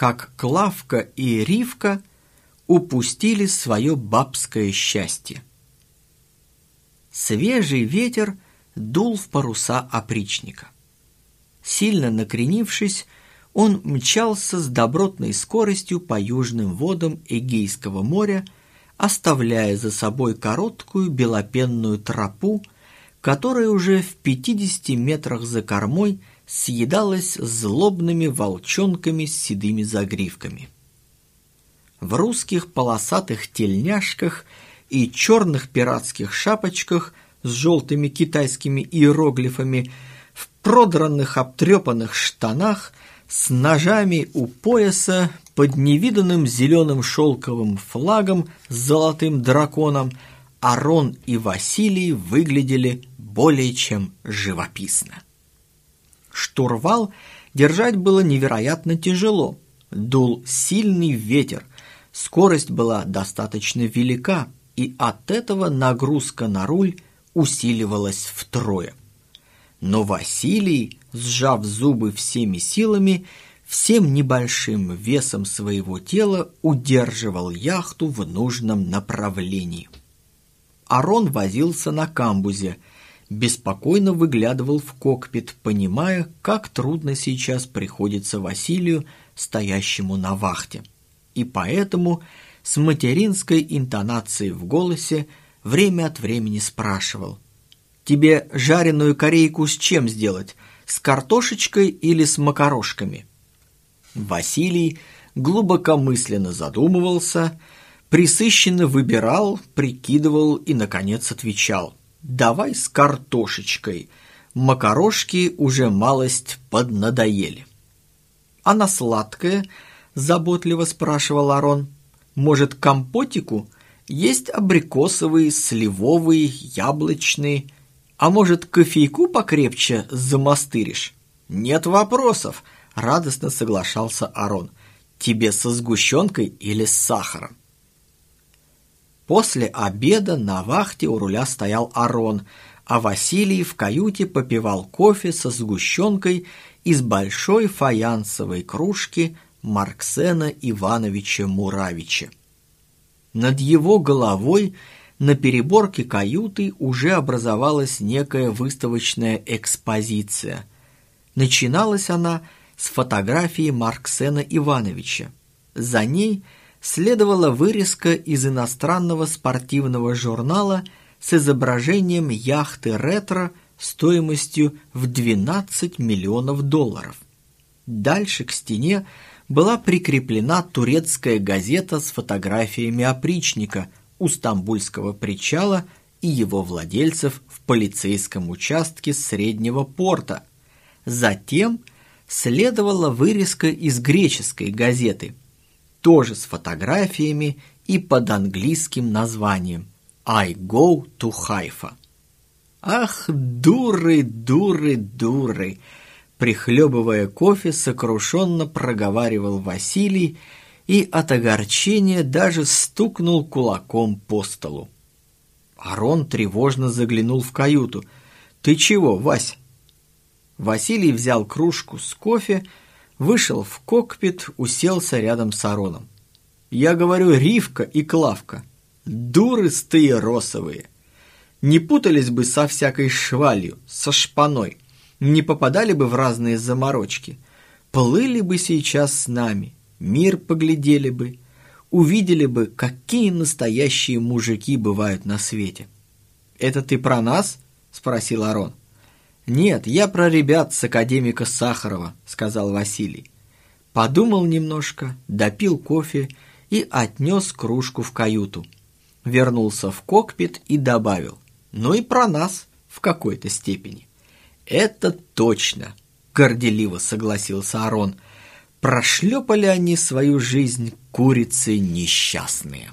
как Клавка и Ривка упустили свое бабское счастье. Свежий ветер дул в паруса опричника. Сильно накренившись, он мчался с добротной скоростью по южным водам Эгейского моря, оставляя за собой короткую белопенную тропу, которая уже в 50 метрах за кормой съедалась злобными волчонками с седыми загривками. В русских полосатых тельняшках и черных пиратских шапочках с желтыми китайскими иероглифами, в продранных обтрепанных штанах, с ножами у пояса, под невиданным зеленым шелковым флагом с золотым драконом, Арон и Василий выглядели более чем живописно. Штурвал держать было невероятно тяжело. Дул сильный ветер, скорость была достаточно велика, и от этого нагрузка на руль усиливалась втрое. Но Василий, сжав зубы всеми силами, всем небольшим весом своего тела удерживал яхту в нужном направлении. Арон возился на камбузе – беспокойно выглядывал в кокпит, понимая, как трудно сейчас приходится Василию, стоящему на вахте. И поэтому с материнской интонацией в голосе время от времени спрашивал. «Тебе жареную корейку с чем сделать? С картошечкой или с макарошками?» Василий глубокомысленно задумывался, присыщенно выбирал, прикидывал и, наконец, отвечал – давай с картошечкой. Макарошки уже малость поднадоели. А на сладкое, заботливо спрашивал Арон, может, компотику? Есть абрикосовый, сливовый, яблочный. А может, кофейку покрепче замастыришь? Нет вопросов, радостно соглашался Арон. Тебе со сгущенкой или с сахаром? После обеда на вахте у руля стоял Арон, а Василий в каюте попивал кофе со сгущенкой из большой фаянсовой кружки Марксена Ивановича Муравича. Над его головой на переборке каюты уже образовалась некая выставочная экспозиция. Начиналась она с фотографии Марксена Ивановича. За ней – следовала вырезка из иностранного спортивного журнала с изображением яхты ретро стоимостью в 12 миллионов долларов. Дальше к стене была прикреплена турецкая газета с фотографиями опричника у Стамбульского причала и его владельцев в полицейском участке Среднего порта. Затем следовала вырезка из греческой газеты – тоже с фотографиями и под английским названием «I go to Haifa». Ах, дуры, дуры, дуры! Прихлебывая кофе, сокрушенно проговаривал Василий и от огорчения даже стукнул кулаком по столу. Арон тревожно заглянул в каюту. «Ты чего, Вась?» Василий взял кружку с кофе, вышел в кокпит, уселся рядом с Ароном. Я говорю Ривка и Клавка. Дуры стые росовые. Не путались бы со всякой швалью, со шпаной. Не попадали бы в разные заморочки. Плыли бы сейчас с нами, мир поглядели бы. Увидели бы, какие настоящие мужики бывают на свете. «Это ты про нас?» – спросил Арон. «Нет, я про ребят с академика Сахарова», — сказал Василий. Подумал немножко, допил кофе и отнес кружку в каюту. Вернулся в кокпит и добавил. «Ну и про нас в какой-то степени». «Это точно», — горделиво согласился Арон. «Прошлепали они свою жизнь курицы несчастные».